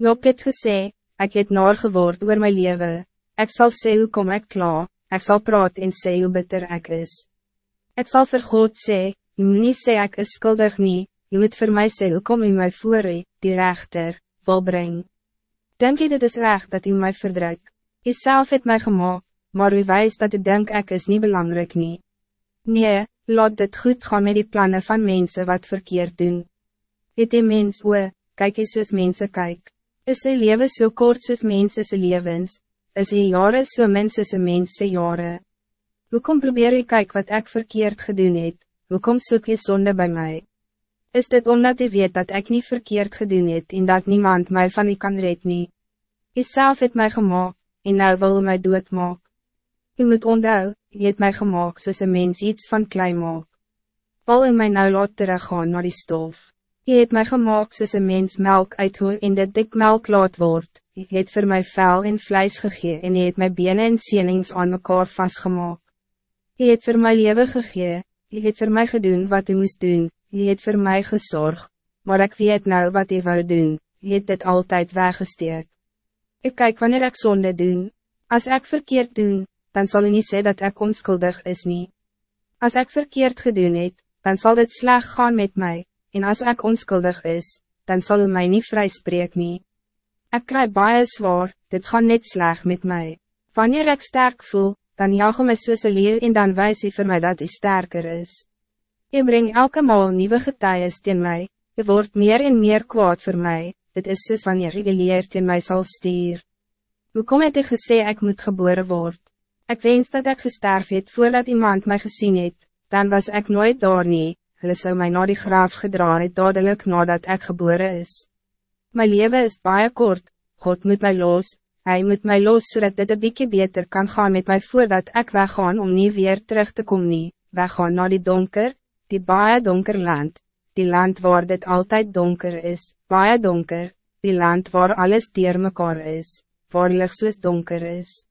Job het gesê, ek het naar geword oor my leven, ek sal sê hoe kom ek klaar, ek sal praat en sê hoe bitter ek is. Ek sal vir God sê, jy moet nie sê ek is skuldig nie, jy moet vir my sê hoe kom jy my voor die rechter, wil breng. Denk jy dit is recht dat jy my verdruk? Jy self het my gemaakt, maar u wijs dat ik denk ek is niet belangrijk nie. Nee, laat dit goed gaan met die plannen van mensen wat verkeerd doen. Het die mens oe, kyk jy soos mense kyk. Is sy leven so kort soos mense sy levens, is hy jare so min soos een mens sy jare. Hoekom probeer jy kyk wat ik verkeerd gedoen het, hoekom soek jy sonde bij mij? Is dit omdat jy weet dat ik niet verkeerd gedoen het en dat niemand mij van u kan red nie? Jy self het my gemaakt, en nou wil my doodmaak. U moet onthou, jy het my gemaakt soos een mens iets van klein maak. Wil u my nou laat teruggaan naar die stof. Jy het my gemaakt soos een mens melk uithoor en dit dik melk laat word. Jy het vir my vel en vlijs gegee en jy het my benen en sienings aan mekaar vastgemaakt. Jy het vir my leven gegee, jy het vir my gedoen wat u moest doen, jy het vir my gezorg, maar ik weet nou wat jy wou doen, jy het dit altijd weggesteek. Ik kijk wanneer ik zonde doen, als ik verkeerd doen, dan zal u niet zeggen dat ik onschuldig is niet. Als ik verkeerd gedoen het, dan zal het slag gaan met mij, en als ik onschuldig is, dan zal u mij niet vrijspreek niet. Ik krijg baie zwaar, dit gaat niet slag met mij. Wanneer ik sterk voel, dan jaag ik soos een leeuw en dan wijs hij voor mij dat hij sterker is. Je brengt elke maal nieuwe getuies teen mij, je wordt meer en meer kwaad voor mij, dit is soos wanneer je leert in mij zal stier. Hoe kom het ek gesê ek moet geboren worden? Ik wens dat ik gesterf het voordat iemand mij gezien het, dan was ik nooit daar nie, hulle sou my na die graaf gedra het dadelijk nadat ik geboren is. Mijn leven is baie kort, God moet mij los, Hij moet mij los zodat dit een beetje beter kan gaan met mij voordat ik weggaan om niet weer terug te komen nie, weggaan naar die donker, die baie donker land, die land waar dit altijd donker is, baie donker, die land waar alles dier mekaar is, waar licht soos donker is.